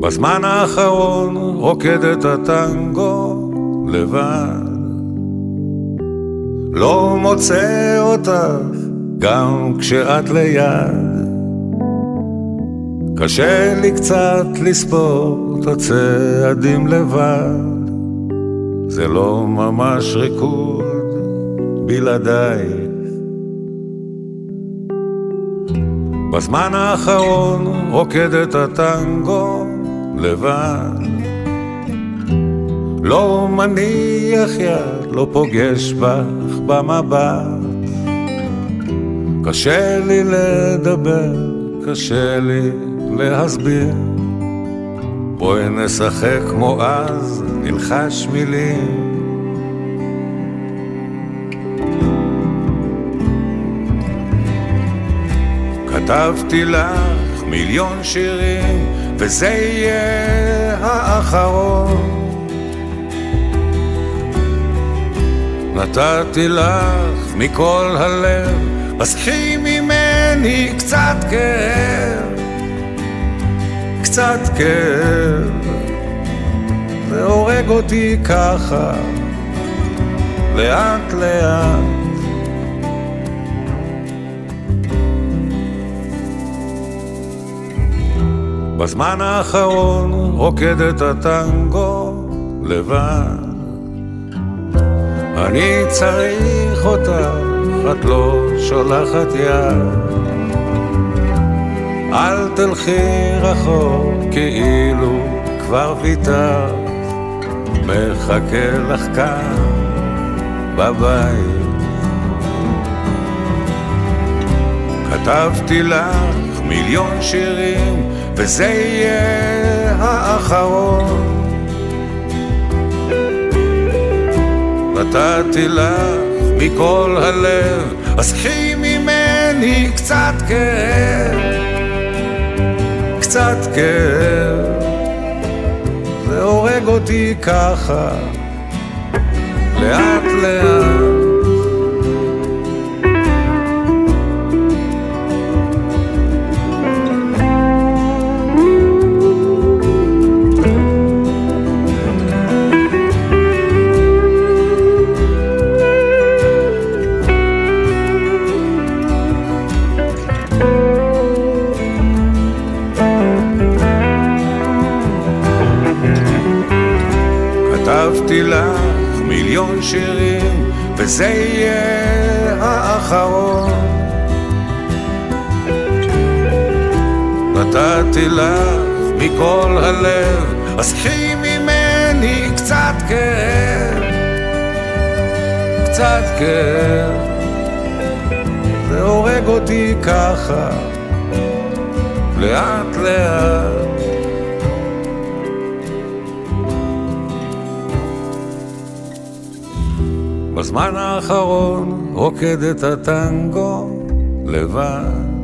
בזמן האחרון רוקד את הטנגו לבד. לא מוצא אותך גם כשאת ליד. קשה לי קצת לספור את הצעדים לבד. זה לא ממש ריקוד בלעדיי. בזמן האחרון רוקד את הטנגו לבד. לא מניח יד, לא פוגש בך במבט. קשה לי לדבר, קשה לי להסביר. בואי נשחק כמו אז, נלחש מילים. כתבתי לך מיליון שירים, וזה יהיה האחרון. נתתי לך מכל הלב, אז קחי ממני קצת כאב, קצת כאב, זה הורג אותי ככה, לאט לאט. בזמן האחרון רוקד את הטנגו לבד. אני צריך אותך, את לא שולחת יד. אל תלכי רחוק כאילו כבר ויתרת, מחכה לך כאן בבית. כתבתי לך מיליון שירים וזה יהיה האחרון. נתתי לך מכל הלב, אז קחי ממני קצת כאב, קצת כאב, זה הורג אותי ככה, לאט לאט. כתבתי לך מיליון שירים, וזה יהיה האחרון. נתתי לך מכל הלב, אז קחי ממני קצת כאב, קצת כאב, זה הורג אותי ככה, לאט לאט. בזמן האחרון רוקד את הטנגו לבד.